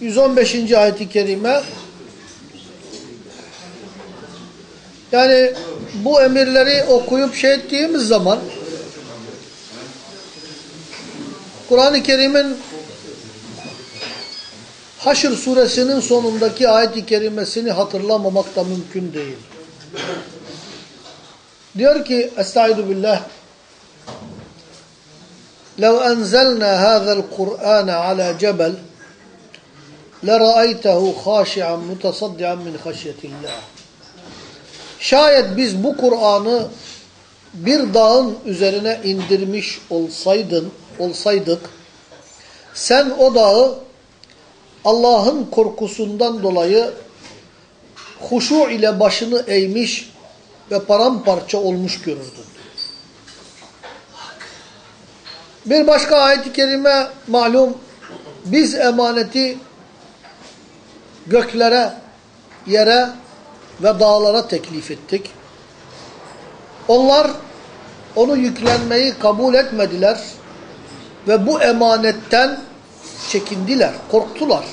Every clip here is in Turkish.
115. ayet-i kerime yani bu emirleri okuyup şey ettiğimiz zaman Kur'an-ı Kerim'in Haşr suresinin sonundaki ayet-i kerimesini hatırlamamak da mümkün değil. Diyor ki Estaizu billah لو أنزلنا هذا القرآن على جبل لرأيته خاشعا متصدعا من خشية الله Şayet biz bu Kur'an'ı bir dağın üzerine indirmiş olsaydın, olsaydık, sen o dağı Allah'ın korkusundan dolayı huşu ile başını eğmiş ve paramparça olmuş görürdün. Bir başka ayet-i kerime malum biz emaneti göklere, yere ve dağlara teklif ettik. Onlar onu yüklenmeyi kabul etmediler ve bu emanetten çekindiler, korktular.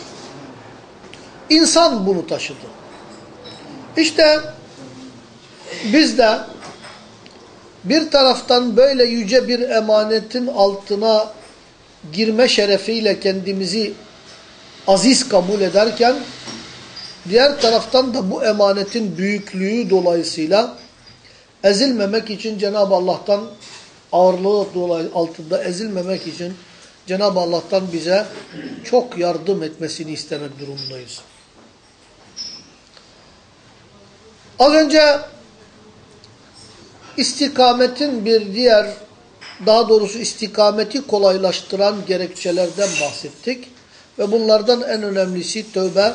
İnsan bunu taşıdı. İşte biz de bir taraftan böyle yüce bir emanetin altına girme şerefiyle kendimizi aziz kabul ederken diğer taraftan da bu emanetin büyüklüğü dolayısıyla ezilmemek için Cenab-ı Allah'tan ağırlığı altında ezilmemek için Cenab-ı Allah'tan bize çok yardım etmesini istemek durumundayız. Az önce istikametin bir diğer, daha doğrusu istikameti kolaylaştıran gerekçelerden bahsettik. Ve bunlardan en önemlisi tövbe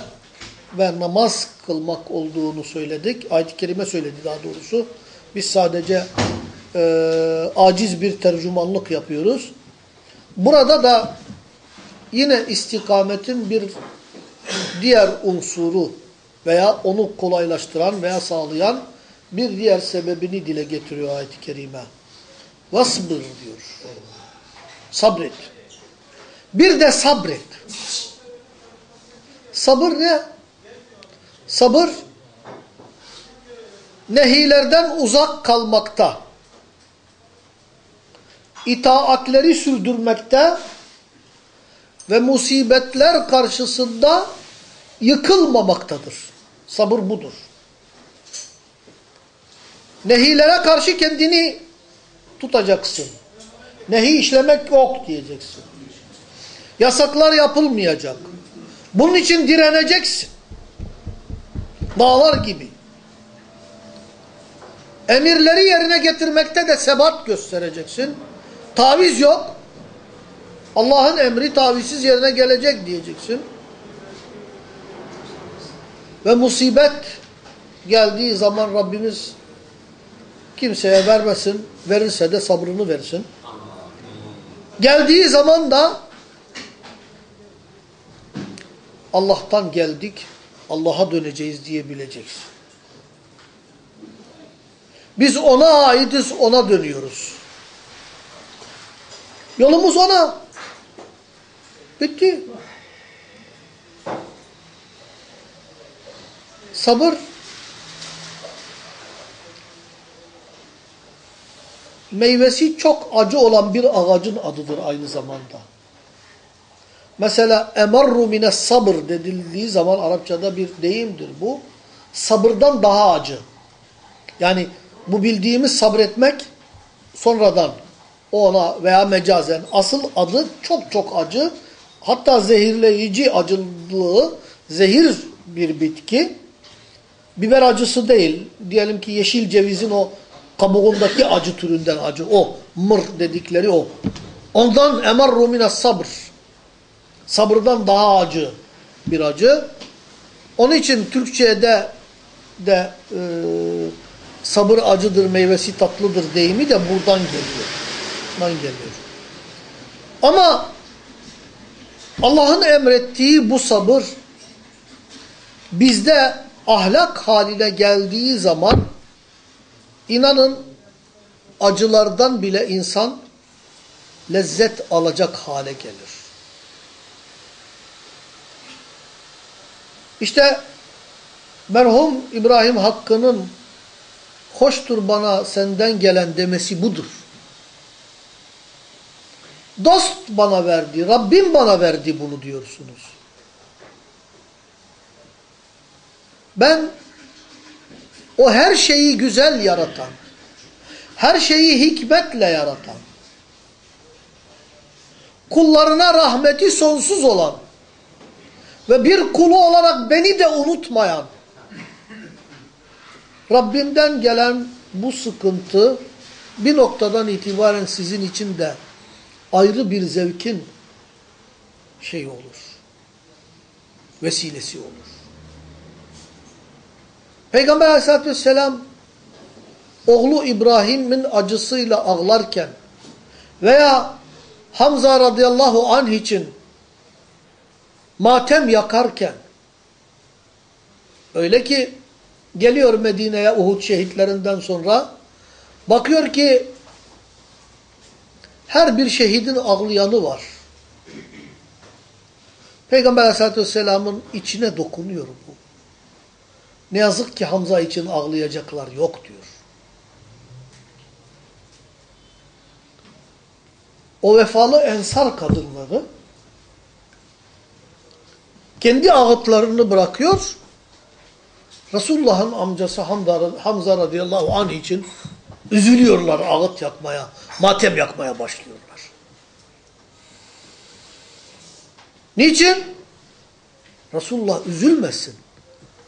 ve namaz kılmak olduğunu söyledik. Ayet-i Kerime söyledi daha doğrusu. Biz sadece e, aciz bir tercümanlık yapıyoruz. Burada da yine istikametin bir diğer unsuru veya onu kolaylaştıran veya sağlayan bir diğer sebebini dile getiriyor ayet-i kerime. Vasbır diyor. Sabret. Bir de sabret. Sabır ne? Sabır nehilerden uzak kalmakta, itaatleri sürdürmekte ve musibetler karşısında yıkılmamaktadır. Sabır budur. Nehilere karşı kendini tutacaksın. Nehi işlemek yok diyeceksin. Yasaklar yapılmayacak. Bunun için direneceksin. Dağlar gibi. Emirleri yerine getirmekte de sebat göstereceksin. Taviz yok. Allah'ın emri tavizsiz yerine gelecek diyeceksin. Ve musibet geldiği zaman Rabbimiz kimseye vermesin, verirse de sabrını versin. Geldiği zaman da Allah'tan geldik, Allah'a döneceğiz diyebileceksin. Biz ona aitiz, ona dönüyoruz. Yolumuz ona. Bitti. Sabır meyvesi çok acı olan bir ağacın adıdır aynı zamanda. Mesela emarru mines sabır dedildiği zaman Arapçada bir deyimdir bu. Sabırdan daha acı. Yani bu bildiğimiz sabretmek sonradan ona veya mecazen asıl adı çok çok acı. Hatta zehirleyici acılığı zehir bir bitki. Biber acısı değil. Diyelim ki yeşil cevizin o kabuğundaki acı türünden acı. O mır dedikleri o. Ondan emar rumine sabır. Sabırdan daha acı bir acı. Onun için Türkçe'de de e, sabır acıdır, meyvesi tatlıdır deyimi de buradan geliyor. Buradan geliyor. Ama Allah'ın emrettiği bu sabır bizde ahlak haline geldiği zaman inanın acılardan bile insan lezzet alacak hale gelir. İşte merhum İbrahim Hakkı'nın hoştur bana senden gelen demesi budur. Dost bana verdi, Rabbim bana verdi bunu diyorsunuz. Ben o her şeyi güzel yaratan, her şeyi hikmetle yaratan, kullarına rahmeti sonsuz olan ve bir kulu olarak beni de unutmayan, Rabbimden gelen bu sıkıntı bir noktadan itibaren sizin için de ayrı bir zevkin şey olur. Vesilesi olur. Peygamber aleyhissalatü vesselam oğlu İbrahim'in acısıyla ağlarken veya Hamza radıyallahu anh için matem yakarken öyle ki geliyor Medine'ye Uhud şehitlerinden sonra bakıyor ki her bir şehidin ağlayanı var. Peygamber aleyhissalatü vesselamın içine dokunuyor bu. Ne yazık ki Hamza için ağlayacaklar yok diyor. O vefalı ensar kadınları kendi ağıtlarını bırakıyor. Resulullah'ın amcası Hamza, Hamza radıyallahu anh için üzülüyorlar ağıt yakmaya, matem yakmaya başlıyorlar. Niçin? Resulullah üzülmesin.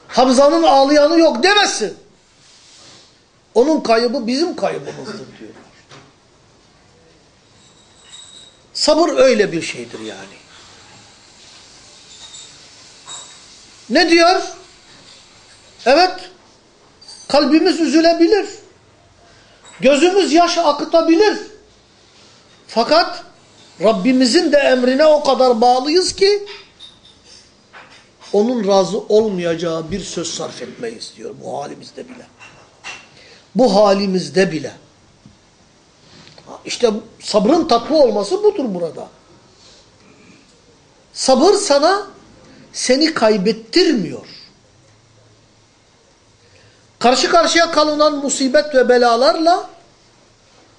Hamza'nın ağlayanı yok demesin. Onun kaybı bizim kaybımızdır diyorlar. Sabır öyle bir şeydir yani. Ne diyor? Evet, kalbimiz üzülebilir. Gözümüz yaş akıtabilir. Fakat Rabbimizin de emrine o kadar bağlıyız ki onun razı olmayacağı bir söz sarf etmeyiz diyor bu halimizde bile. Bu halimizde bile. İşte sabrın tatlı olması budur burada. Sabır sana seni kaybettirmiyor. Karşı karşıya kalınan musibet ve belalarla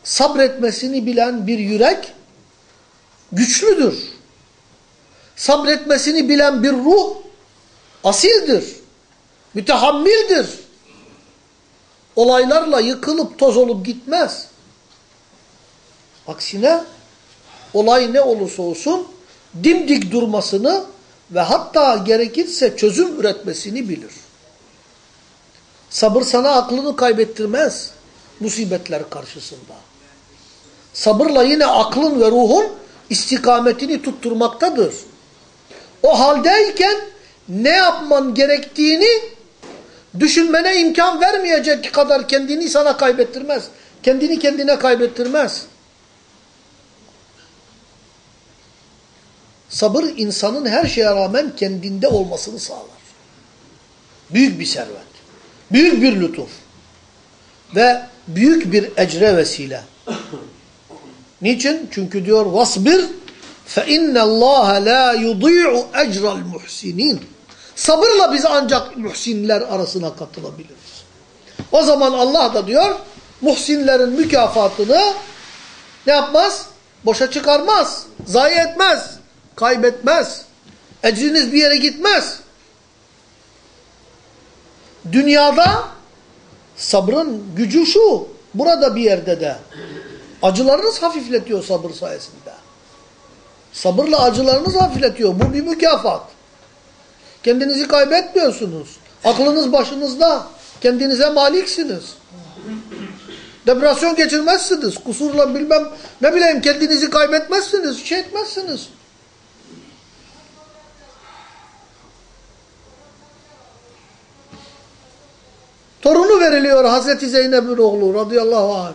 sabretmesini bilen bir yürek güçlüdür. Sabretmesini bilen bir ruh asildir. Mütehammildir. Olaylarla yıkılıp toz olup gitmez. Aksine olay ne olursa olsun dimdik durmasını ve hatta gerekirse çözüm üretmesini bilir. Sabır sana aklını kaybettirmez musibetler karşısında. Sabırla yine aklın ve ruhun istikametini tutturmaktadır. O haldeyken ne yapman gerektiğini düşünmene imkan vermeyecek kadar kendini sana kaybettirmez. Kendini kendine kaybettirmez. Sabır insanın her şeye rağmen kendinde olmasını sağlar. Büyük bir servet. Büyük bir lütuf. Ve büyük bir ecre vesile. Niçin? Çünkü diyor vasbir فَاِنَّ اللّٰهَ لَا يُضِيعُ اَجْرَ الْمُحْسِنِينَ Sabırla biz ancak muhsinler arasına katılabiliriz. O zaman Allah da diyor muhsinlerin mükafatını ne yapmaz? Boşa çıkarmaz, zayi etmez, kaybetmez. Ecriniz bir yere gitmez. Dünyada sabrın gücü şu, burada bir yerde de. Acılarınız hafifletiyor sabır sayesinde. Sabırla acılarınız hafifletiyor. Bu bir mükafat. Kendinizi kaybetmiyorsunuz. Aklınız başınızda. Kendinize maliksiniz. Depresyon geçirmezsiniz. Kusurla bilmem ne bileyim kendinizi kaybetmezsiniz. Şey etmezsiniz. Torunu veriliyor Hazreti Zeynep'in oğlu radıyallahu anh.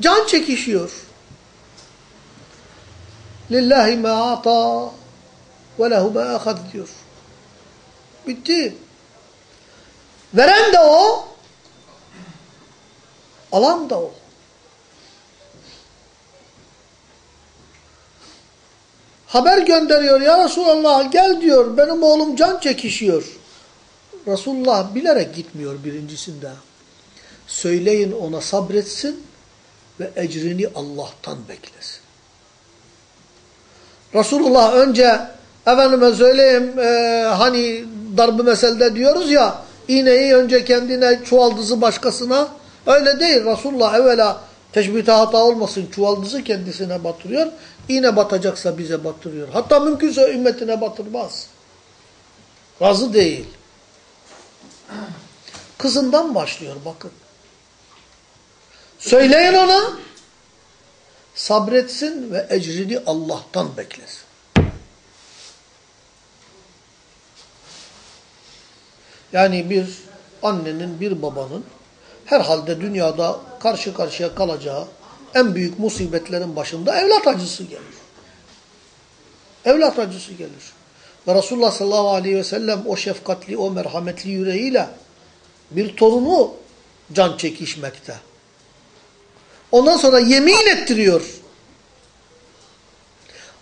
Can çekişiyor. Lillahi ma ata ve lehu ma ahad diyor. Bitti. Veren de o, alan da o. haber gönderiyor. Ya Resulallah gel diyor benim oğlum can çekişiyor. Resulullah bilerek gitmiyor birincisinde. Söyleyin ona sabretsin ve ecrini Allah'tan beklesin. Resulullah önce efendime söyleyeyim e, hani darbı meselede diyoruz ya iğneyi önce kendine çuvaldızı başkasına öyle değil. Resulullah evvela teşbihte hata olmasın çuvaldızı kendisine batırıyor. İğne batacaksa bize batırıyor. Hatta mümkünse ümmetine batırmaz. Razı değil. Kızından başlıyor bakın. Söyleyin ona sabretsin ve ecrini Allah'tan beklesin. Yani bir annenin, bir babanın herhalde dünyada karşı karşıya kalacağı en büyük musibetlerin başında evlat acısı gelir. Evlat acısı gelir. Ve Resulullah sallallahu aleyhi ve sellem o şefkatli, o merhametli yüreğiyle bir torunu can çekişmekte. Ondan sonra yemin ettiriyor.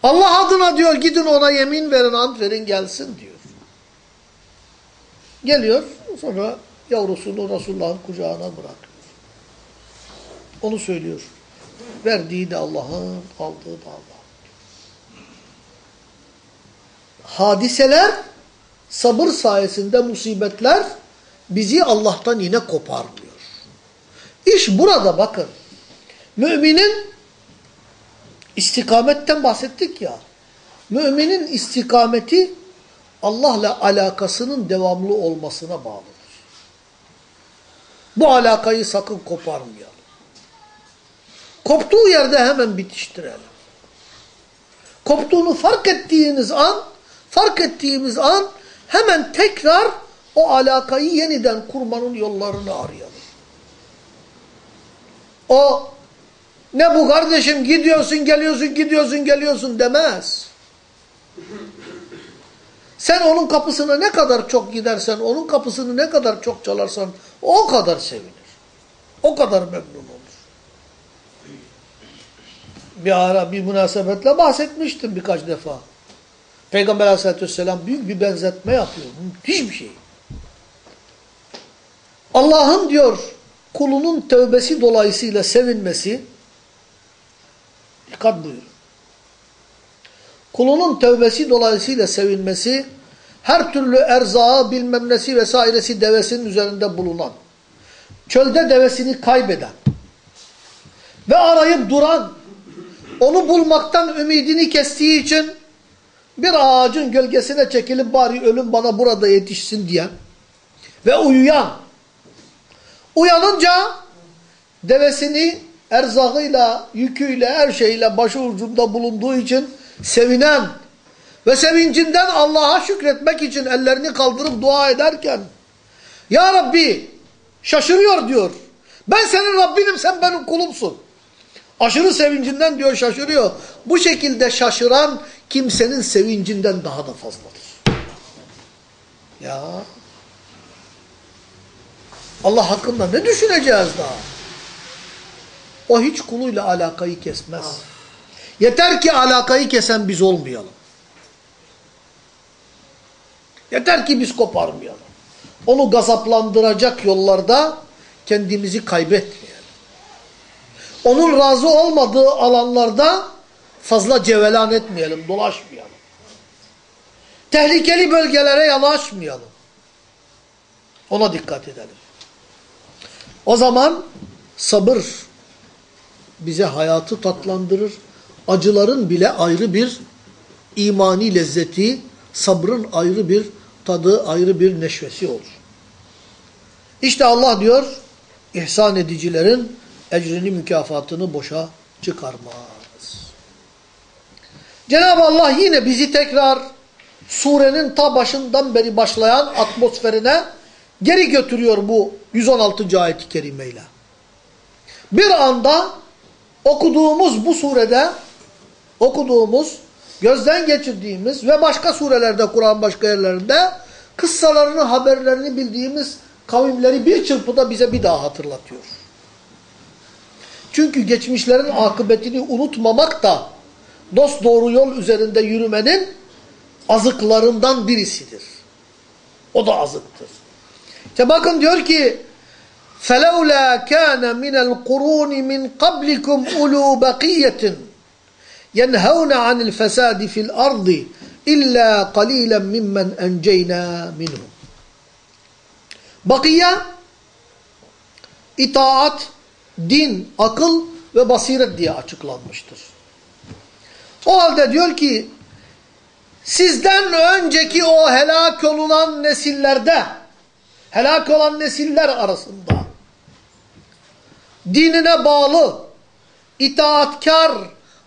Allah adına diyor gidin ona yemin verin, ant verin gelsin diyor. Geliyor sonra yavrusunu Resulullah'ın kucağına bırakıyor. Onu söylüyor. Verdiği de Allah'ın, aldığı da Allah'ın. Hadiseler, sabır sayesinde musibetler bizi Allah'tan yine koparmıyor. İş burada bakın. Müminin istikametten bahsettik ya. Müminin istikameti Allah'la alakasının devamlı olmasına bağlıdır. Bu alakayı sakın koparmayalım. Koptuğu yerde hemen bitiştirelim. Koptuğunu fark ettiğiniz an, fark ettiğimiz an hemen tekrar o alakayı yeniden kurmanın yollarını arayalım. O ne bu kardeşim gidiyorsun geliyorsun gidiyorsun geliyorsun demez. Sen onun kapısına ne kadar çok gidersen, onun kapısını ne kadar çok çalarsan o kadar sevinir. O kadar memnun olur. Bir ara bir münasebetle bahsetmiştim birkaç defa. Peygamber aleyhissalatü vesselam büyük bir benzetme yapıyor. Müthiş bir şey. Allah'ın diyor kulunun tövbesi dolayısıyla sevinmesi dikkat buyurun. Kulunun tövbesi dolayısıyla sevinmesi her türlü erzağı bilmem nesi vesairesi devesinin üzerinde bulunan çölde devesini kaybeden ve arayıp duran onu bulmaktan ümidini kestiği için bir ağacın gölgesine çekilip bari ölüm bana burada yetişsin diyen ve uyuyan uyanınca devesini erzağıyla, yüküyle, her şeyle başı ucunda bulunduğu için sevinen ve sevincinden Allah'a şükretmek için ellerini kaldırıp dua ederken Ya Rabbi şaşırıyor diyor. Ben senin Rabbinim sen benim kulumsun. Aşırı sevincinden diyor şaşırıyor. Bu şekilde şaşıran kimsenin sevincinden daha da fazladır. Ya Allah hakkında ne düşüneceğiz daha? O hiç kuluyla alakayı kesmez. Yeter ki alakayı kesen biz olmayalım. Yeter ki biz koparmayalım. Onu gazaplandıracak yollarda kendimizi kaybetmeyelim. Onun razı olmadığı alanlarda fazla cevelan etmeyelim, dolaşmayalım. Tehlikeli bölgelere yanaşmayalım. Ona dikkat edelim. O zaman sabır bize hayatı tatlandırır. Acıların bile ayrı bir imani lezzeti, sabrın ayrı bir tadı, ayrı bir neşvesi olur. İşte Allah diyor, ihsan edicilerin ecrini, mükafatını boşa çıkarmaz. Cenab-ı Allah yine bizi tekrar surenin ta başından beri başlayan atmosferine geri götürüyor bu 116. ayet-i kerimeyle. Bir anda okuduğumuz bu surede okuduğumuz, gözden geçirdiğimiz ve başka surelerde, Kur'an başka yerlerinde kıssalarını, haberlerini bildiğimiz kavimleri bir çırpıda bize bir daha hatırlatıyor. Çünkü geçmişlerin akıbetini unutmamak da dost doğru yol üzerinde yürümenin azıklarından birisidir. O da azıktır. İşte bakın diyor ki فَلَوْلَا كَانَ مِنَ الْقُرُونِ مِنْ قَبْلِكُمْ اُلُوا بَقِيَّةٍ يَنْهَوْنَ عَنِ الْفَسَادِ فِي الْأَرْضِ اِلَّا قَلِيلًا مِمَّنْ اَنْجَيْنَا مِنْهُمْ Bakiye, itaat, din, akıl ve basiret diye açıklanmıştır. O halde diyor ki, sizden önceki o helak olunan nesillerde, helak olan nesiller arasında, dinine bağlı, itaatkar,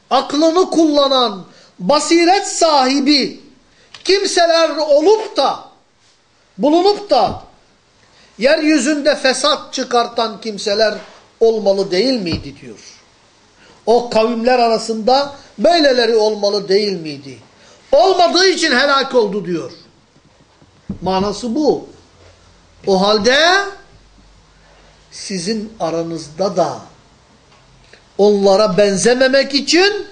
aklını kullanan, basiret sahibi kimseler olup da, bulunup da, yeryüzünde fesat çıkartan kimseler olmalı değil miydi diyor. O kavimler arasında böyleleri olmalı değil miydi? Olmadığı için helak oldu diyor. Manası bu. O halde sizin aranızda da onlara benzememek için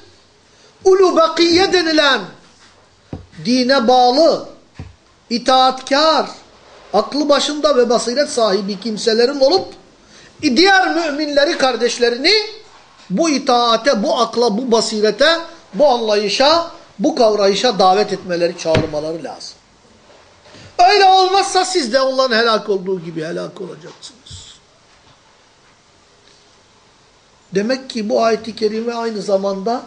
ulu bakiye denilen dine bağlı, itaatkar, aklı başında ve basiret sahibi kimselerin olup diğer müminleri, kardeşlerini bu itaate, bu akla, bu basirete, bu anlayışa, bu kavrayışa davet etmeleri, çağırmaları lazım. Öyle olmazsa siz de onların helak olduğu gibi helak olacaksınız. Demek ki bu ayet-i kerime aynı zamanda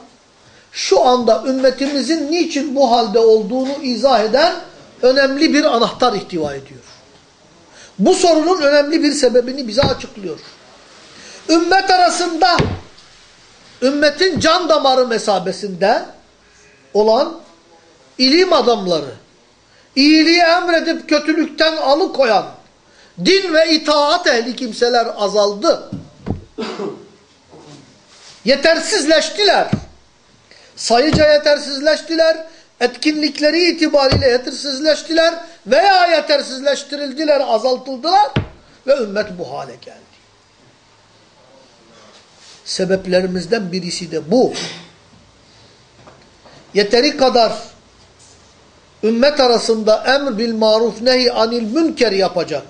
şu anda ümmetimizin niçin bu halde olduğunu izah eden önemli bir anahtar ihtiva ediyor. Bu sorunun önemli bir sebebini bize açıklıyor. Ümmet arasında, ümmetin can damarı mesabesinde olan ilim adamları, iyiliği emredip kötülükten alıkoyan, din ve itaat ehli kimseler azaldı. Yetersizleştiler. Sayıca yetersizleştiler, etkinlikleri itibariyle yetersizleştiler veya yetersizleştirildiler, azaltıldılar ve ümmet bu hale geldi. Sebeplerimizden birisi de bu. Yeteri kadar ümmet arasında emr bil maruf nehi anil münker yapacak.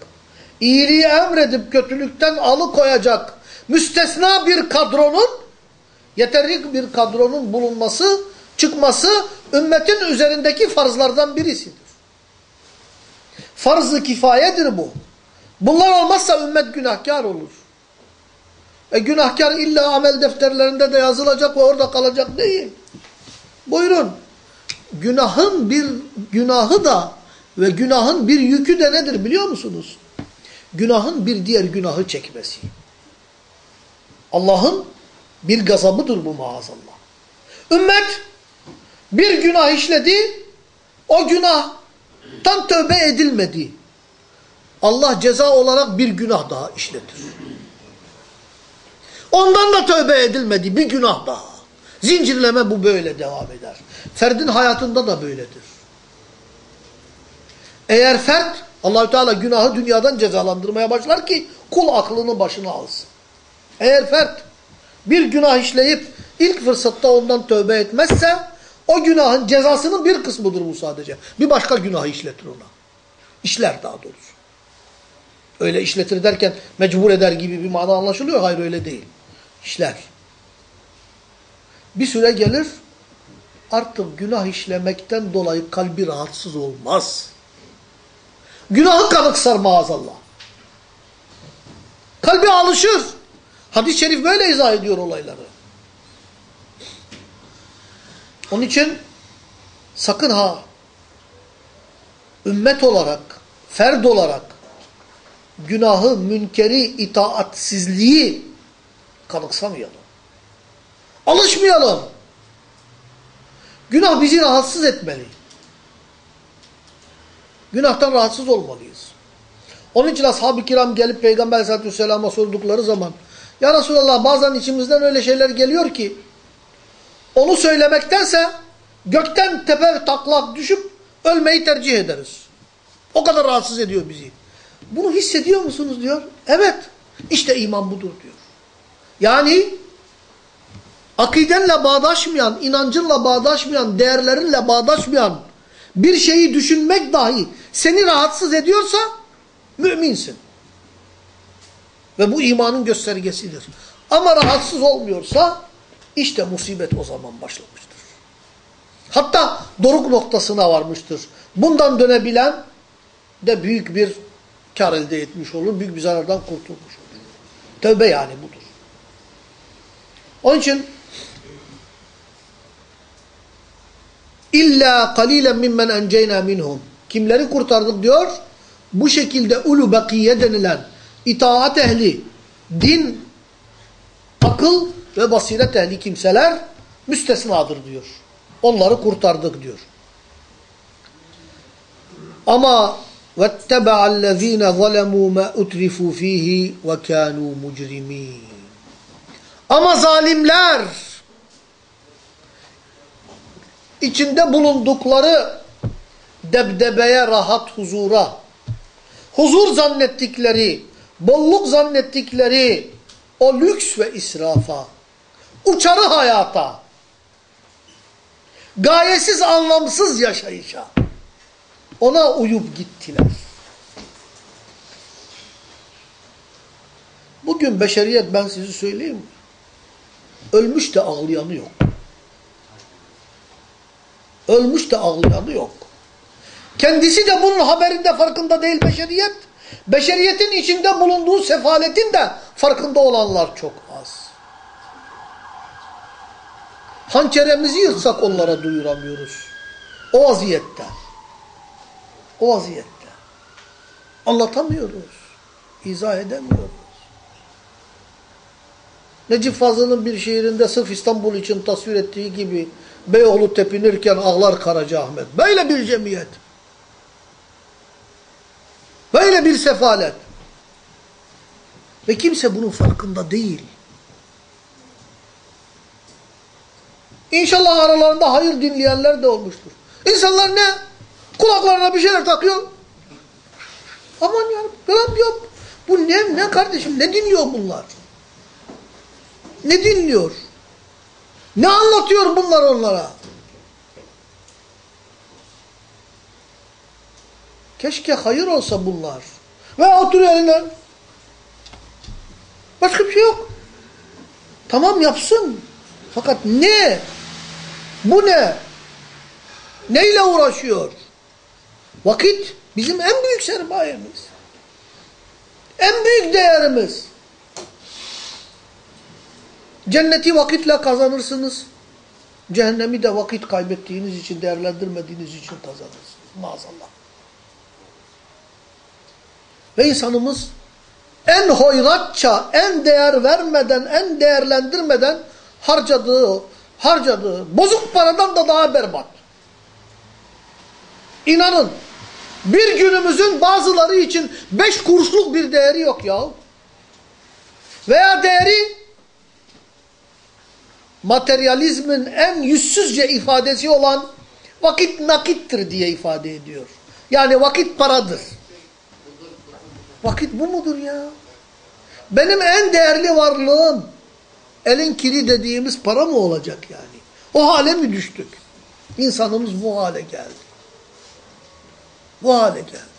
İyiliği emredip kötülükten alıkoyacak müstesna bir kadronun yeteri bir kadronun bulunması, çıkması ümmetin üzerindeki farzlardan birisidir. Farz-ı kifayedir bu. Bunlar olmazsa ümmet günahkar olur. E günahkar illa amel defterlerinde de yazılacak ve orada kalacak değil. Buyurun. Günahın bir günahı da ve günahın bir yükü de nedir biliyor musunuz? Günahın bir diğer günahı çekmesi. Allah'ın bir gazabıdır bu maazallah. Ümmet bir günah işledi, o günahtan tövbe edilmedi. Allah ceza olarak bir günah daha işletir. Ondan da tövbe edilmedi, bir günah daha. Zincirleme bu böyle devam eder. Ferdin hayatında da böyledir. Eğer fert Allahü Teala günahı dünyadan cezalandırmaya başlar ki kul aklını başına alsın. Eğer fert bir günah işleyip ilk fırsatta ondan tövbe etmezse o günahın cezasının bir kısmıdır bu sadece. Bir başka günah işletir ona. İşler daha doğrusu. Öyle işletir derken mecbur eder gibi bir mana anlaşılıyor. Hayır öyle değil. İşler. Bir süre gelir artık günah işlemekten dolayı kalbi rahatsız olmaz. Günahı kanıksar maazallah. Kalbi alışır. Hadis-i şerif böyle izah ediyor olayları. Onun için sakın ha ümmet olarak, ferd olarak günahı, münkeri, itaatsizliği kanıksamayalım. Alışmayalım. Günah bizi rahatsız etmeli. Günahtan rahatsız olmalıyız. Onun için ashab-ı kiram gelip Peygamber aleyhissalatü vesselam'a sordukları zaman Ya Resulallah bazen içimizden öyle şeyler geliyor ki onu söylemektense gökten tepe taklak düşüp ölmeyi tercih ederiz. O kadar rahatsız ediyor bizi. Bunu hissediyor musunuz diyor. Evet. İşte iman budur diyor. Yani akidenle bağdaşmayan, inancınla bağdaşmayan, değerlerinle bağdaşmayan bir şeyi düşünmek dahi seni rahatsız ediyorsa müminsin. Ve bu imanın göstergesidir. Ama rahatsız olmuyorsa işte musibet o zaman başlamıştır. Hatta doruk noktasına varmıştır. Bundan dönebilen de büyük bir kar elde etmiş olur. Büyük bir zarardan kurtulmuş olur. Tövbe yani budur. Onun için İlla kalilen mimmen enceyna minhum. Kimleri kurtardık diyor? Bu şekilde ulu bakiye denilen itaat ehli, din, akıl ve basiret ehli kimseler müstesnadır diyor. Onları kurtardık diyor. Ama وَاتَّبَعَ الَّذ۪ينَ ظَلَمُوا مَا اُتْرِفُوا ف۪يهِ وَكَانُوا مُجْرِم۪ينَ Ama zalimler içinde bulundukları debdebeye, rahat huzura, huzur zannettikleri, bolluk zannettikleri o lüks ve israfa, uçarı hayata, gayesiz anlamsız yaşayışa ona uyup gittiler. Bugün beşeriyet ben sizi söyleyeyim ölmüş de ağlayanı yok. Ölmüş de ağlayanı yok. Kendisi de bunun haberinde farkında değil beşeriyet. Beşeriyetin içinde bulunduğu sefaletin de farkında olanlar çok az. Hançeremizi yırtsak onlara duyuramıyoruz. O vaziyette. O vaziyette. Anlatamıyoruz. İzah edemiyoruz. Necip Fazıl'ın bir şiirinde sırf İstanbul için tasvir ettiği gibi Beyoğlu tepinirken ağlar Karacaahmet. Böyle bir cemiyet. Böyle bir sefalet. Ve kimse bunun farkında değil. İnşallah aralarında hayır dinleyenler de olmuştur. İnsanlar ne? Kulaklarına bir şeyler takıyor. Aman ya, falan diyor. Bu ne, ne kardeşim, ne dinliyor bunlar? Ne dinliyor? Ne anlatıyor bunlar onlara? Keşke hayır olsa bunlar. Ve oturuyor elinden. Başka bir şey yok. Tamam yapsın. Fakat ne? Bu ne? Neyle uğraşıyor? Vakit bizim en büyük sermayemiz. En büyük değerimiz. Cenneti vakitle kazanırsınız. Cehennemi de vakit kaybettiğiniz için, değerlendirmediğiniz için kazanırsınız. Maazallah. Ve insanımız en hoyratça, en değer vermeden, en değerlendirmeden harcadığı, harcadığı bozuk paradan da daha berbat. İnanın bir günümüzün bazıları için beş kuruşluk bir değeri yok ya. Veya değeri materyalizmin en yüzsüzce ifadesi olan vakit nakittir diye ifade ediyor. Yani vakit paradır. Vakit bu mudur ya? Benim en değerli varlığım elin kiri dediğimiz para mı olacak yani? O hale mi düştük? İnsanımız bu hale geldi. Bu hale geldi.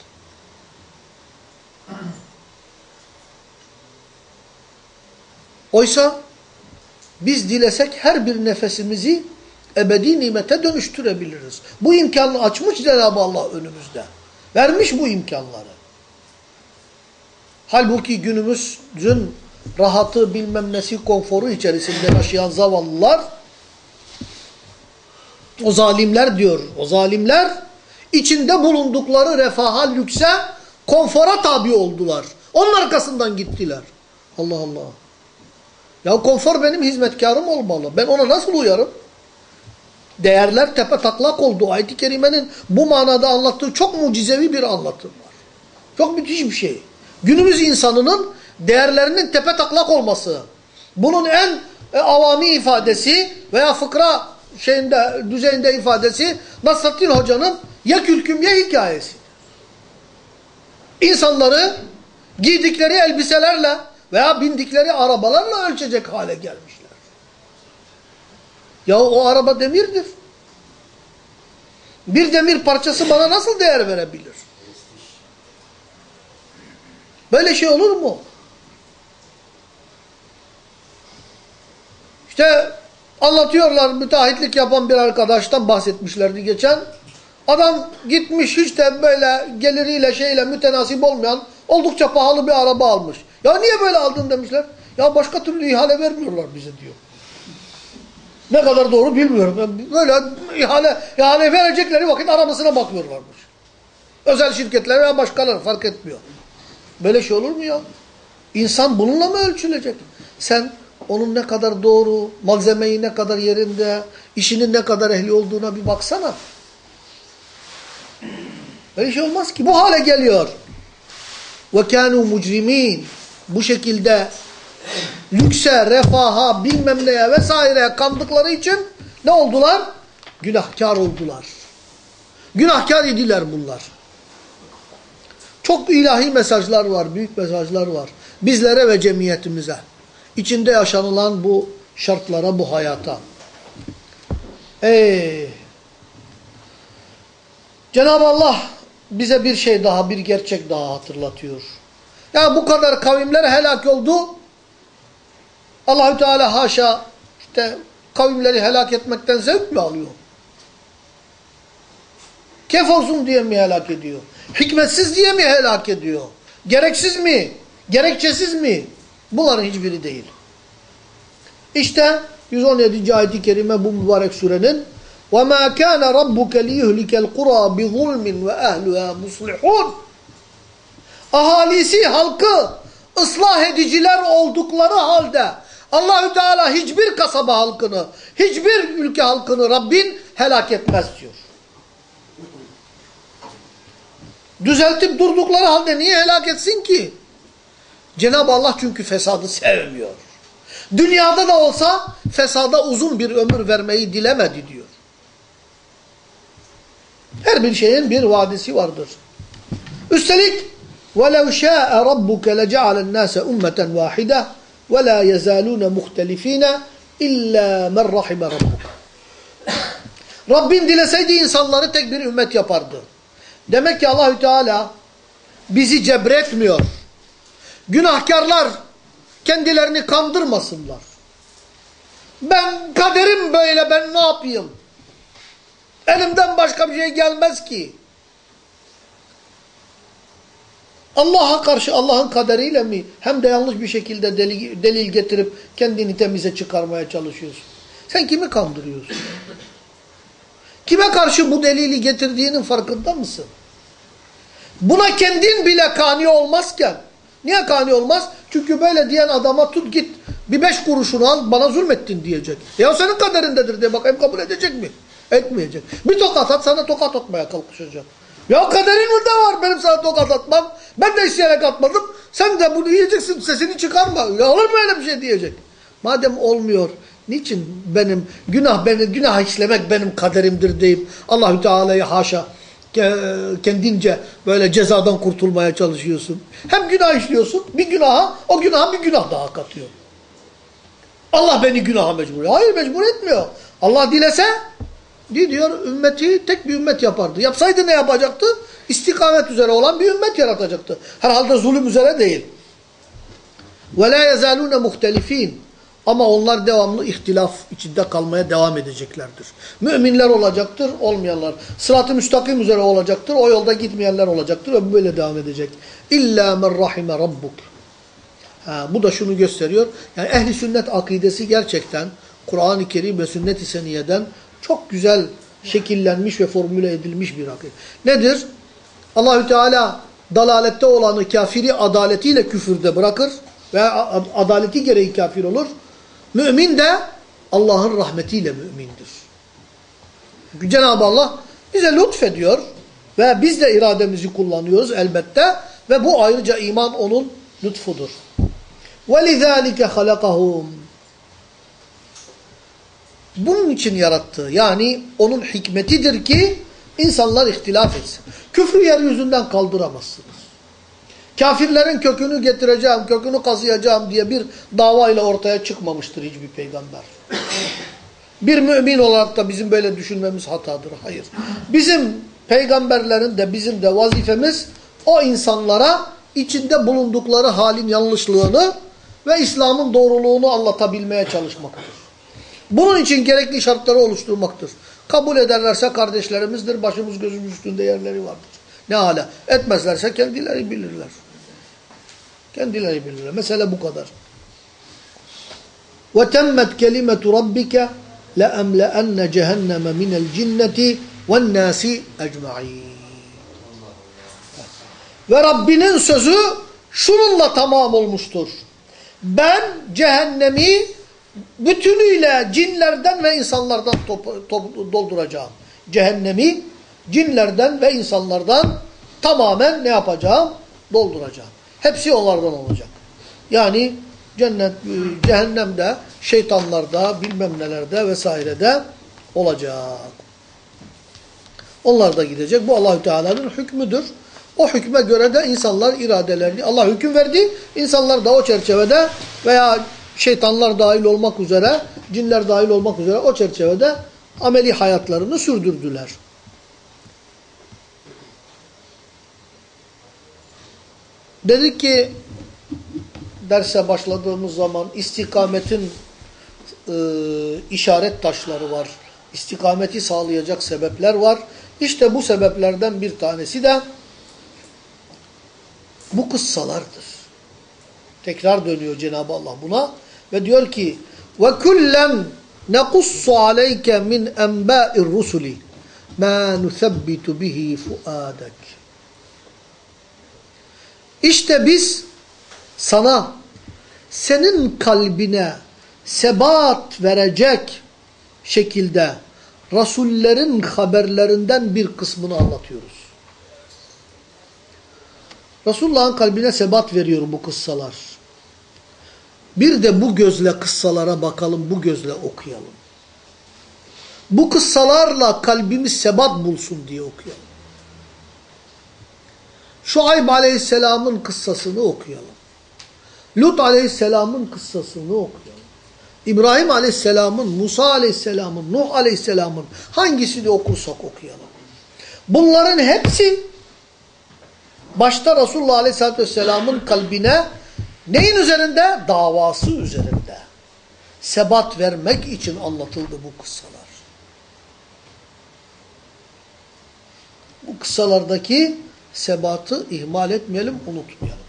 Oysa biz dilesek her bir nefesimizi ebedi nimete dönüştürebiliriz. Bu imkanı açmış Cenab-ı Allah önümüzde. Vermiş bu imkanları. Halbuki günümüzün rahatı bilmem nesi konforu içerisinde yaşayan zavallılar o zalimler diyor. O zalimler içinde bulundukları refaha, lükse, konfora tabi oldular. Onun arkasından gittiler. Allah Allah. Ya konfor benim hizmetkarım olmalı. Ben ona nasıl uyarım? Değerler tepe taklak oldu. Ayet-i Kerime'nin bu manada anlattığı çok mucizevi bir anlatım var. Çok müthiş bir şey. Günümüz insanının değerlerinin tepe taklak olması. Bunun en e, avami ifadesi veya fıkra şeyinde düzeyinde ifadesi Nasrettin Hoca'nın ya külküm ya hikayesi. İnsanları giydikleri elbiselerle veya bindikleri arabalarla ölçecek hale gelmişler. Ya o araba demirdir. Bir demir parçası bana nasıl değer verebilir? Böyle şey olur mu? İşte anlatıyorlar müteahhitlik yapan bir arkadaştan bahsetmişlerdi geçen. Adam gitmiş hiç de böyle geliriyle şeyle mütenasip olmayan oldukça pahalı bir araba almış. Ya niye böyle aldın demişler. Ya başka türlü ihale vermiyorlar bize diyor. Ne kadar doğru bilmiyorum. Böyle ihale, ihale verecekleri vakit arabasına bakıyorlarmış. Özel şirketler veya başkaları fark etmiyor. Böyle şey olur mu ya? İnsan bununla mı ölçülecek? Sen onun ne kadar doğru, malzemeyi ne kadar yerinde, işinin ne kadar ehli olduğuna bir baksana. Böyle şey olmaz ki. Bu hale geliyor. وَكَانُوا مُجْرِم۪ينَ Bu şekilde lükse, refaha, bilmem neye vesaireye kandıkları için ne oldular? Günahkar oldular. Günahkar idiler bunlar. Çok ilahi mesajlar var, büyük mesajlar var. Bizlere ve cemiyetimize. İçinde yaşanılan bu şartlara, bu hayata. Ey! Cenab-ı Allah bize bir şey daha, bir gerçek daha hatırlatıyor. Ya bu kadar kavimler helak oldu. Allahü Teala haşa işte kavimleri helak etmekten zevk mi alıyor? Kef olsun diye mi helak ediyor? Hikmetsiz diye mi helak ediyor? Gereksiz mi? Gerekçesiz mi? Bunların hiçbiri değil. İşte 117. ayet-i kerime bu mübarek surenin وَمَا كَانَ رَبُّكَ لِيُهْلِكَ الْقُرَى بِظُلْمٍ وَأَهْلُهَا مُصْلِحُونَ Ahalisi, halkı ıslah ediciler oldukları halde Allahü Teala hiçbir kasaba halkını, hiçbir ülke halkını Rabbin helak etmez diyor. Düzeltip durdukları halde niye helak etsin ki? Cenab-ı Allah çünkü fesadı sevmiyor. Dünyada da olsa fesada uzun bir ömür vermeyi dilemedi diyor. Her bir şeyin bir vadisi vardır. Üstelik وَلَوْ شَاءَ رَبُّكَ لَجَعَلَ النَّاسَ اُمَّةً وَاحِدَةً وَلَا يَزَالُونَ مُخْتَلِف۪ينَ اِلَّا مَنْ رَحِمَ رَبُّكَ Rabbin dileseydi insanları tek bir ümmet yapardı. Demek ki Allahü Teala bizi cebretmiyor. Günahkarlar kendilerini kandırmasınlar. Ben kaderim böyle ben ne yapayım? Elimden başka bir şey gelmez ki. Allah'a karşı Allah'ın kaderiyle mi hem de yanlış bir şekilde delil, getirip kendini temize çıkarmaya çalışıyorsun? Sen kimi kandırıyorsun? Kime karşı bu delili getirdiğinin farkında mısın? Buna kendin bile kani olmazken, niye kani olmaz? Çünkü böyle diyen adama tut git bir beş kuruşunu al bana zulmettin diyecek. Ya senin kaderindedir diye bakayım kabul edecek mi? Etmeyecek. Bir tokat at sana tokat atmaya kalkışacak. Ya kaderin de var benim sana tokat atmam. Ben de isteyerek atmadım. Sen de bunu yiyeceksin sesini çıkarma. Ya olur mu öyle bir şey diyecek. Madem olmuyor niçin benim günah benim günah işlemek benim kaderimdir deyip Allahü Teala'yı haşa kendince böyle cezadan kurtulmaya çalışıyorsun. Hem günah işliyorsun bir günaha o günaha bir günah daha katıyor. Allah beni günaha mecbur Hayır mecbur etmiyor. Allah dilese diyor ümmeti tek bir ümmet yapardı. Yapsaydı ne yapacaktı? İstikamet üzere olan bir ümmet yaratacaktı. Herhalde zulüm üzere değil. وَلَا يَزَالُونَ مُخْتَلِف۪ينَ Ama onlar devamlı ihtilaf içinde kalmaya devam edeceklerdir. Müminler olacaktır, olmayanlar. Sırat-ı müstakim üzere olacaktır, o yolda gitmeyenler olacaktır ve böyle devam edecek. İlla men rahime rabbuk. Ha, bu da şunu gösteriyor. Yani ehli sünnet akidesi gerçekten Kur'an-ı Kerim ve sünnet-i seniyeden çok güzel şekillenmiş ve formüle edilmiş bir akide. Nedir? Allahü Teala dalalette olanı kafiri adaletiyle küfürde bırakır ve adaleti gereği kafir olur. Mümin de Allah'ın rahmetiyle mümindir. Cenab-ı Allah bize lütfediyor ve biz de irademizi kullanıyoruz elbette ve bu ayrıca iman onun lütfudur. وَلِذَٰلِكَ خَلَقَهُمْ bunun için yarattı. Yani onun hikmetidir ki insanlar ihtilaf etsin. Küfrü yeryüzünden kaldıramazsınız. Kafirlerin kökünü getireceğim, kökünü kazıyacağım diye bir davayla ortaya çıkmamıştır hiçbir peygamber. bir mümin olarak da bizim böyle düşünmemiz hatadır. Hayır. Bizim peygamberlerin de bizim de vazifemiz o insanlara içinde bulundukları halin yanlışlığını ve İslam'ın doğruluğunu anlatabilmeye çalışmaktır. Bunun için gerekli şartları oluşturmaktır. Kabul ederlerse kardeşlerimizdir, başımız gözümüz üstünde yerleri vardır. Ne hala. Etmezlerse kendileri bilirler. Kendileri bilirler. Mesele bu kadar. وَتَمَّتْ كَلِمَةُ رَبِّكَ لَأَمْلَأَنَّ جَهَنَّمَ مِنَ الْجِنَّةِ وَالنَّاسِ اَجْمَعِينَ Ve Rabbinin sözü şununla tamam olmuştur. Ben cehennemi bütünüyle cinlerden ve insanlardan top, top, dolduracağım. Cehennemi cinlerden ve insanlardan tamamen ne yapacağım? Dolduracağım. Hepsi onlardan olacak. Yani cennet, cehennemde, şeytanlarda, bilmem nelerde vesairede olacak. Onlar da gidecek. Bu Allahü Teala'nın hükmüdür. O hükme göre de insanlar iradelerini, Allah hüküm verdi, insanlar da o çerçevede veya şeytanlar dahil olmak üzere, cinler dahil olmak üzere o çerçevede ameli hayatlarını sürdürdüler. Dedik ki derse başladığımız zaman istikametin e, işaret taşları var. İstikameti sağlayacak sebepler var. İşte bu sebeplerden bir tanesi de bu kıssalardır. Tekrar dönüyor Cenab-ı Allah buna ve diyor ki ve kullen nekussu aleyke min enba'ir rusuli ma nusabbitu bihi fuadak. İşte biz sana senin kalbine sebat verecek şekilde Rasullerin haberlerinden bir kısmını anlatıyoruz. Resulullah'ın kalbine sebat veriyor bu kıssalar. Bir de bu gözle kıssalara bakalım, bu gözle okuyalım. Bu kıssalarla kalbimiz sebat bulsun diye okuyalım. Şuayb aleyhisselamın kıssasını okuyalım. Lut aleyhisselamın kıssasını okuyalım. İbrahim aleyhisselamın, Musa aleyhisselamın, Nuh aleyhisselamın hangisini okursak okuyalım. Bunların hepsi başta Resulullah aleyhisselatü vesselamın kalbine neyin üzerinde? Davası üzerinde. Sebat vermek için anlatıldı bu kıssalar. Bu kıssalardaki sebatı ihmal etmeyelim, unutmayalım.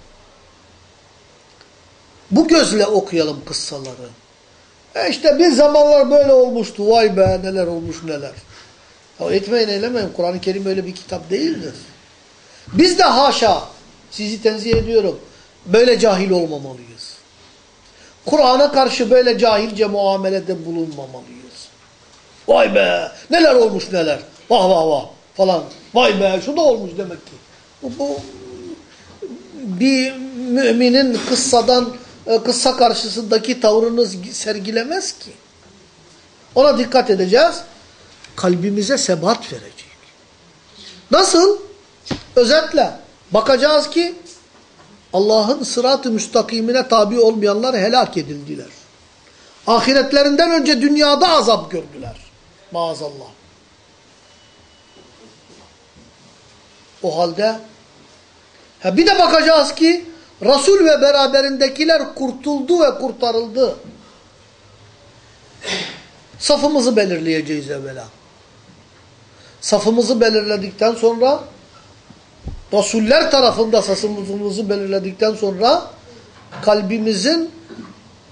Bu gözle okuyalım kıssaları. E işte bir zamanlar böyle olmuştu. Vay be neler olmuş neler. Ya etmeyin eylemeyin. Kur'an-ı Kerim öyle bir kitap değildir. Biz de haşa, sizi tenzih ediyorum, böyle cahil olmamalıyız. Kur'an'a karşı böyle cahilce muamelede bulunmamalıyız. Vay be neler olmuş neler. Vah vah vah falan. Vay be şu da olmuş demek ki. Bu, bu bir müminin kıssadan e, kıssa karşısındaki tavrını sergilemez ki. Ona dikkat edeceğiz. Kalbimize sebat verecek. Nasıl? Özetle bakacağız ki Allah'ın sırat-ı müstakimine tabi olmayanlar helak edildiler. Ahiretlerinden önce dünyada azap gördüler. Maazallah. O halde ha bir de bakacağız ki Resul ve beraberindekiler kurtuldu ve kurtarıldı. Safımızı belirleyeceğiz evvela. Safımızı belirledikten sonra Resuller tarafında safımızı belirledikten sonra kalbimizin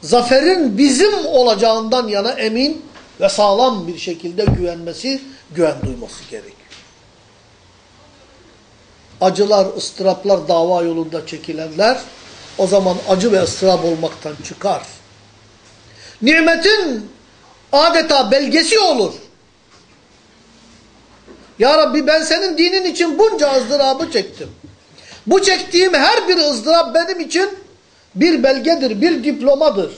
zaferin bizim olacağından yana emin ve sağlam bir şekilde güvenmesi, güven duyması gerekiyor. Acılar, ıstıraplar dava yolunda çekilenler o zaman acı ve ıstırap olmaktan çıkar. Nimetin adeta belgesi olur. Ya Rabbi ben senin dinin için bunca ızdırabı çektim. Bu çektiğim her bir ızdırap benim için bir belgedir, bir diplomadır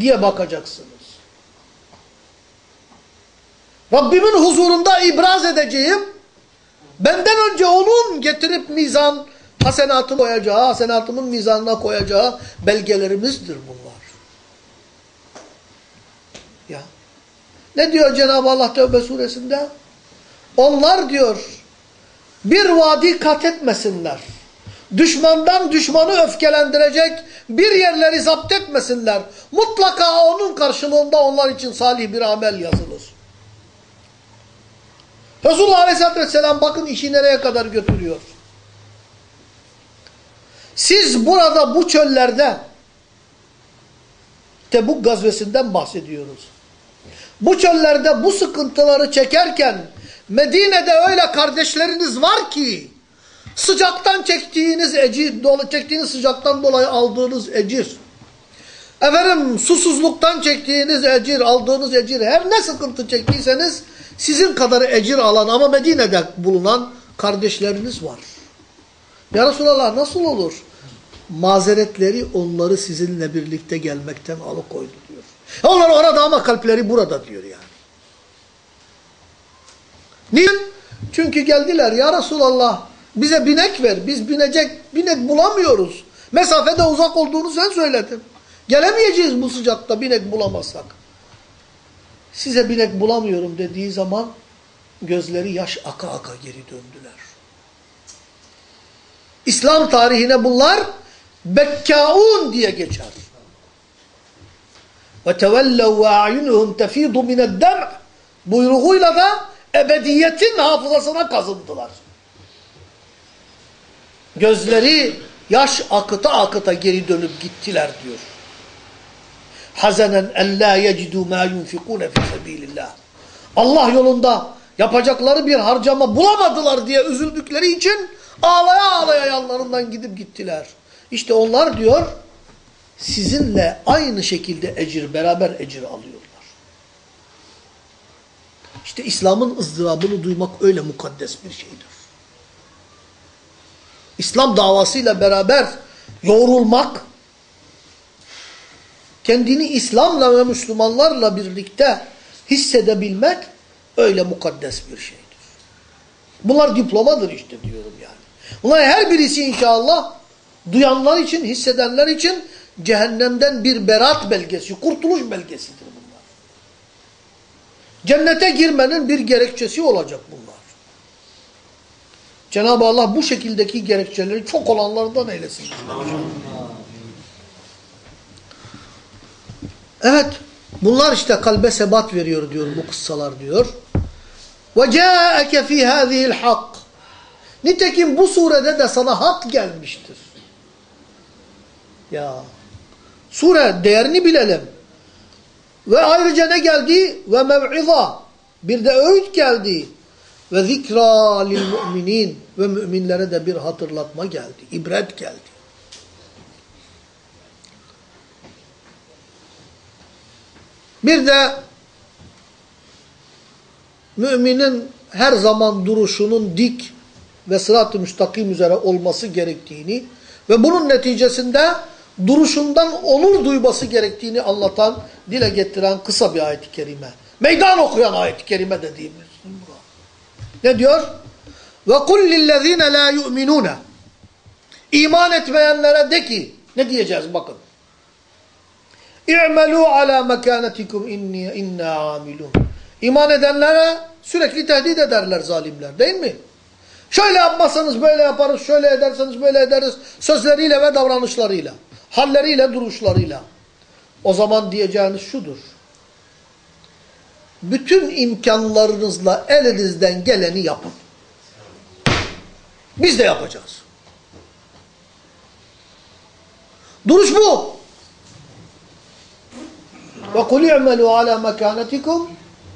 diye bakacaksınız. Rabbimin huzurunda ibraz edeceğim, benden önce onun getirip mizan, hasenatı koyacağı, hasenatımın mizanına koyacağı belgelerimizdir bunlar. Ya. Ne diyor Cenab-ı Allah Tevbe suresinde? Onlar diyor bir vadi kat etmesinler. Düşmandan düşmanı öfkelendirecek bir yerleri zapt etmesinler. Mutlaka onun karşılığında onlar için salih bir amel yazılır. Resulullah Aleyhisselatü Vesselam bakın işi nereye kadar götürüyor. Siz burada bu çöllerde Tebuk gazvesinden bahsediyoruz. Bu çöllerde bu sıkıntıları çekerken Medine'de öyle kardeşleriniz var ki sıcaktan çektiğiniz ecir, çektiğiniz sıcaktan dolayı aldığınız ecir, efendim susuzluktan çektiğiniz ecir, aldığınız ecir, her ne sıkıntı çektiyseniz sizin kadar ecir alan ama Medine'de bulunan kardeşleriniz var. Ya Resulallah nasıl olur? Mazeretleri onları sizinle birlikte gelmekten alıkoydu diyor. Onlar orada ama kalpleri burada diyor. Niye? Çünkü geldiler ya Resulallah bize binek ver. Biz binecek binek bulamıyoruz. Mesafede uzak olduğunu sen söyledin. Gelemeyeceğiz bu sıcakta binek bulamazsak. Size binek bulamıyorum dediği zaman gözleri yaş aka aka geri döndüler. İslam tarihine bunlar Bekkaun diye geçer. Ve tevellev ve a'yunuhum tefidu mined-dem' buyruğuyla da ebediyetin hafızasına kazındılar. Gözleri yaş akıta akıta geri dönüp gittiler diyor. Hazenen en la yecidu ma yunfikune fi sebilillah. Allah yolunda yapacakları bir harcama bulamadılar diye üzüldükleri için ağlaya ağlaya yanlarından gidip gittiler. İşte onlar diyor sizinle aynı şekilde ecir, beraber ecir alıyorlar. İşte İslam'ın ızdırabını duymak öyle mukaddes bir şeydir. İslam davasıyla beraber yoğrulmak, kendini İslam'la ve Müslümanlarla birlikte hissedebilmek öyle mukaddes bir şeydir. Bunlar diplomadır işte diyorum yani. Bunlar her birisi inşallah duyanlar için, hissedenler için cehennemden bir berat belgesi, kurtuluş belgesidir bunlar. Cennete girmenin bir gerekçesi olacak bunlar. Cenab-ı Allah bu şekildeki gerekçeleri çok olanlardan eylesin. Evet, bunlar işte kalbe sebat veriyor diyor bu kıssalar diyor. وَجَاءَكَ ف۪ي هَذِهِ الْحَقِّ Nitekim bu surede de sana hak gelmiştir. Ya sure değerini bilelim. Ve ayrıca ne geldi? Ve mev'iza. Bir de öğüt geldi. Ve zikra lil müminin. Ve müminlere de bir hatırlatma geldi. İbret geldi. Bir de müminin her zaman duruşunun dik ve sırat-ı müstakim üzere olması gerektiğini ve bunun neticesinde duruşundan onur duyması gerektiğini anlatan, dile getiren kısa bir ayet-i kerime. Meydan okuyan ayet-i kerime dediğimiz. Ne diyor? Kul lillezine la yu'minune İman etmeyenlere de ki, ne diyeceğiz bakın. İ'melû alâ mekânetikum inni inna amilun. İman edenlere sürekli tehdit ederler zalimler değil mi? Şöyle yapmazsanız böyle yaparız, şöyle ederseniz böyle ederiz sözleriyle ve davranışlarıyla, halleriyle, duruşlarıyla. O zaman diyeceğiniz şudur. Bütün imkanlarınızla elinizden geleni yapın. Biz de yapacağız. Duruş bu. Ve kul i'melu ala mekanetikum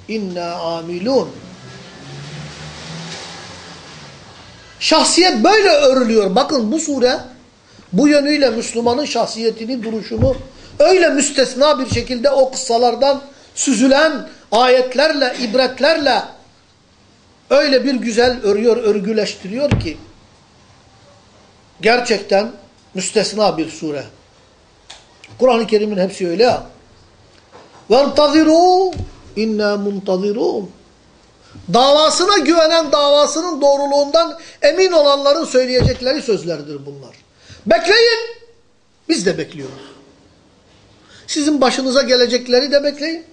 inna amilun. Şahsiyet böyle örülüyor. Bakın bu sure bu yönüyle Müslümanın şahsiyetini, duruşunu öyle müstesna bir şekilde o kıssalardan süzülen ayetlerle, ibretlerle öyle bir güzel örüyor, örgüleştiriyor ki gerçekten müstesna bir sure. Kur'an-ı Kerim'in hepsi öyle ya. وَانْتَظِرُوا اِنَّا مُنْتَظِرُونَ Davasına güvenen davasının doğruluğundan emin olanların söyleyecekleri sözlerdir bunlar. Bekleyin. Biz de bekliyoruz. Sizin başınıza gelecekleri de bekleyin.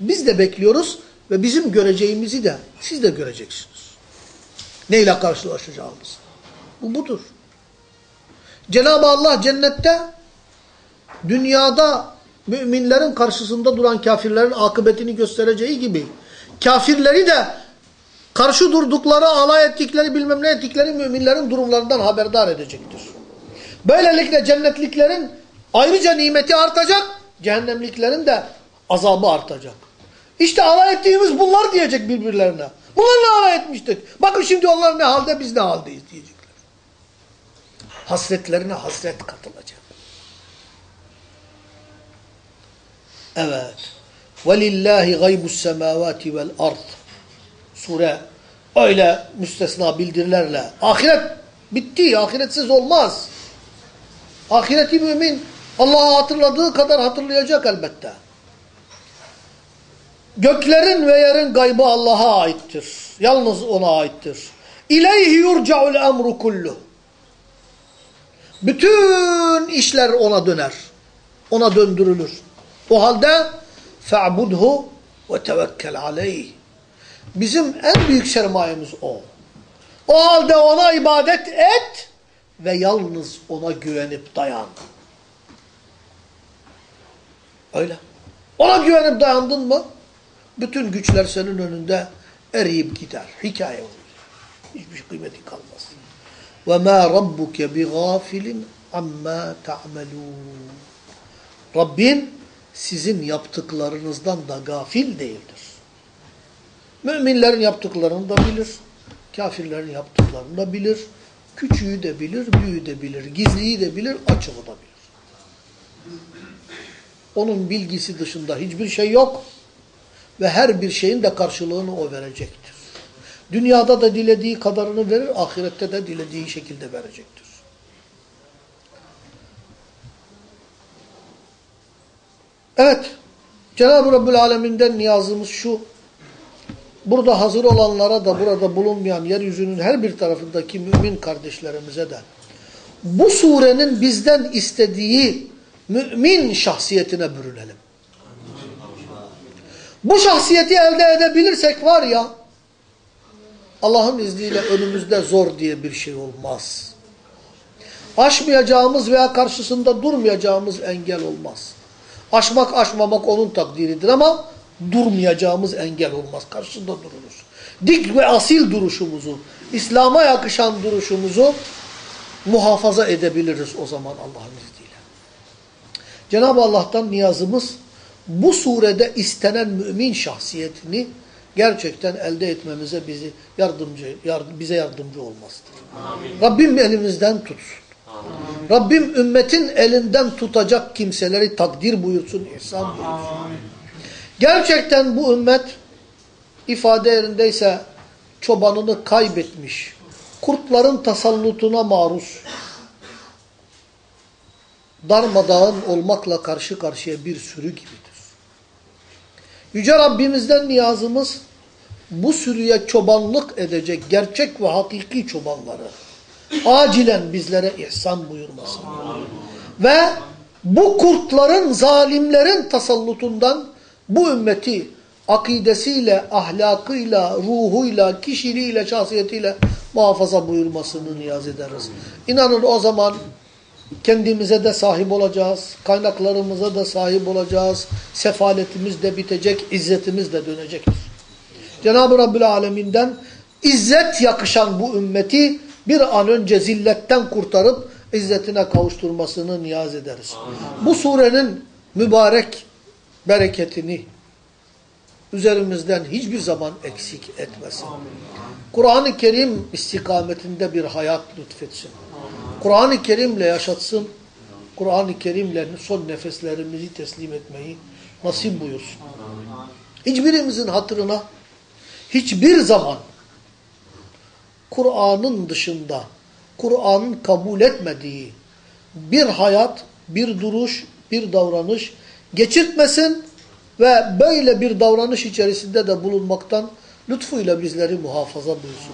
Biz de bekliyoruz ve bizim göreceğimizi de siz de göreceksiniz. Neyle karşılaşacağımız. Bu budur. Cenab-ı Allah cennette dünyada müminlerin karşısında duran kafirlerin akıbetini göstereceği gibi kafirleri de karşı durdukları, alay ettikleri, bilmem ne ettikleri müminlerin durumlarından haberdar edecektir. Böylelikle cennetliklerin ayrıca nimeti artacak, cehennemliklerin de azabı artacak. İşte alay ettiğimiz bunlar diyecek birbirlerine. Bunlarla alay etmiştik. Bakın şimdi onlar ne halde biz ne haldeyiz diyecekler. Hasretlerine hasret katılacak. Evet. وَلِلَّهِ غَيْبُ السَّمَاوَاتِ وَالْأَرْضِ Sure öyle müstesna bildirilerle. Ahiret bitti. Ahiretsiz olmaz. Ahireti mümin Allah'ı hatırladığı kadar hatırlayacak elbette. Göklerin ve yerin gaybı Allah'a aittir. Yalnız ona aittir. İleyhi yurca'ul emru kullu. Bütün işler ona döner. Ona döndürülür. O halde fe'budhu ve tevekkel aleyh. Bizim en büyük sermayemiz o. O halde ona ibadet et ve yalnız ona güvenip dayan. Öyle. Ona güvenip dayandın mı? Bütün güçler senin önünde eriyip gider. Hikaye olur. Hiçbir kıymeti kalmaz. وَمَا رَبُّكَ بِغَافِلٍ عَمَّا تَعْمَلُونَ Rabbin sizin yaptıklarınızdan da gafil değildir. Müminlerin yaptıklarını da bilir. Kafirlerin yaptıklarını da bilir. Küçüğü de bilir, büyüğü de bilir. Gizliyi de bilir, açığı da bilir. Onun bilgisi dışında hiçbir şey yok. Ve her bir şeyin de karşılığını o verecektir. Dünyada da dilediği kadarını verir, ahirette de dilediği şekilde verecektir. Evet, Cenab-ı Rabbül Alemin'den niyazımız şu, burada hazır olanlara da burada bulunmayan yeryüzünün her bir tarafındaki mümin kardeşlerimize de bu surenin bizden istediği mümin şahsiyetine bürünelim. Bu şahsiyeti elde edebilirsek var ya, Allah'ın izniyle önümüzde zor diye bir şey olmaz. Aşmayacağımız veya karşısında durmayacağımız engel olmaz. Aşmak aşmamak onun takdiridir ama durmayacağımız engel olmaz. Karşısında dururuz. Dik ve asil duruşumuzu, İslam'a yakışan duruşumuzu muhafaza edebiliriz o zaman Allah'ın izniyle. Cenab-ı Allah'tan niyazımız bu surede istenen mümin şahsiyetini gerçekten elde etmemize bizi yardımcı yardım, bize yardımcı olmasıdır. Amin. Rabbim elimizden tutsun. Amin. Rabbim ümmetin elinden tutacak kimseleri takdir buyursun, ihsan buyursun. Amin. Gerçekten bu ümmet ifade yerindeyse çobanını kaybetmiş, kurtların tasallutuna maruz, darmadağın olmakla karşı karşıya bir sürü gibidir. Yüce Rabbimizden niyazımız bu sürüye çobanlık edecek gerçek ve hakiki çobanları acilen bizlere ihsan buyurmasın. Ve bu kurtların, zalimlerin tasallutundan bu ümmeti akidesiyle, ahlakıyla, ruhuyla, kişiliğiyle, şahsiyetiyle muhafaza buyurmasını niyaz ederiz. İnanın o zaman kendimize de sahip olacağız, kaynaklarımıza da sahip olacağız, sefaletimiz de bitecek, izzetimiz de dönecektir. Cenab-ı Rabbül Alemin'den izzet yakışan bu ümmeti bir an önce zilletten kurtarıp izzetine kavuşturmasını niyaz ederiz. Bu surenin mübarek bereketini üzerimizden hiçbir zaman eksik etmesin. Kur'an-ı Kerim istikametinde bir hayat lütfetsin. Kur'an-ı Kerim'le yaşatsın. Kur'an-ı Kerim'le son nefeslerimizi teslim etmeyi nasip buyursun. Hiçbirimizin hatırına hiçbir zaman Kur'an'ın dışında Kur'an'ın kabul etmediği bir hayat, bir duruş, bir davranış geçirtmesin ve böyle bir davranış içerisinde de bulunmaktan lütfuyla bizleri muhafaza buyursun.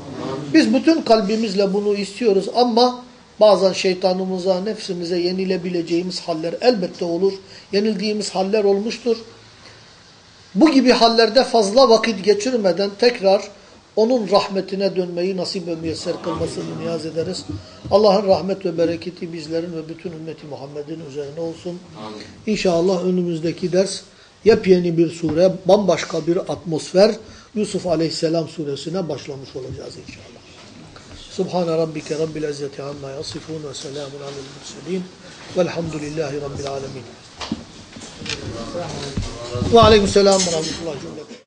Biz bütün kalbimizle bunu istiyoruz ama bazen şeytanımıza, nefsimize yenilebileceğimiz haller elbette olur. Yenildiğimiz haller olmuştur. bu gibi hallerde fazla vakit geçirmeden tekrar onun rahmetine dönmeyi nasip ve müyesser kılmasını niyaz ederiz. Allah'ın rahmet ve bereketi bizlerin ve bütün ümmeti Muhammed'in üzerine olsun. İnşallah önümüzdeki ders yepyeni bir sure, bambaşka bir atmosfer Yusuf Aleyhisselam suresine başlamış olacağız inşallah. Subhane rabbike rabbil izzeti amma yasifun ve selamun alel murselin velhamdülillahi rabbil alemin. Ve aleyküm selam ve rahmetullahi